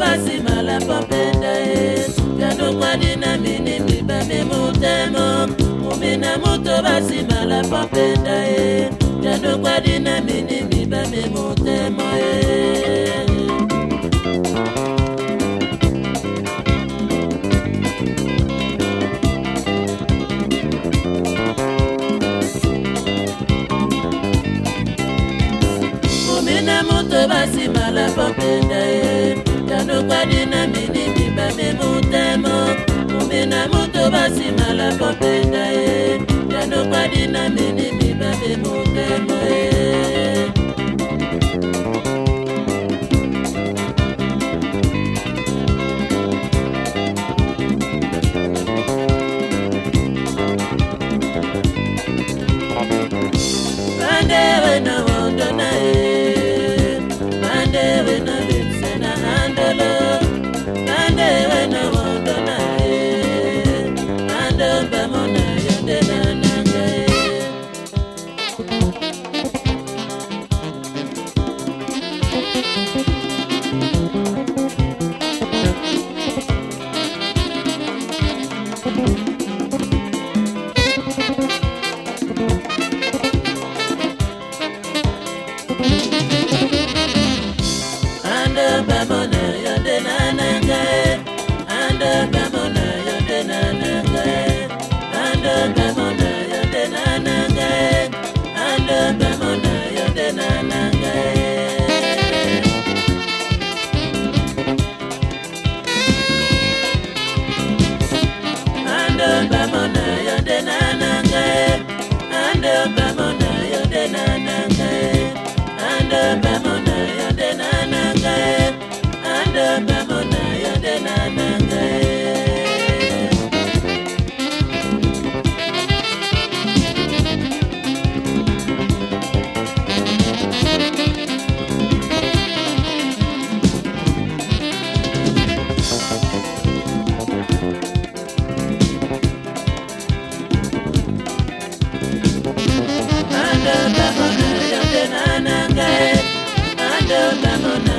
basimala mpo mpenda ye kadokwadi na minimbi bamimutemo mumi na moto basimala mpo mpenda ye kadokwadi na minimbi bamimutemo ye basimala mpo mpenda ye mobali na minimi babe motema omena moto basimala po mpenda ye yanobali na minimi babe motema ye bandewena thank you na. remember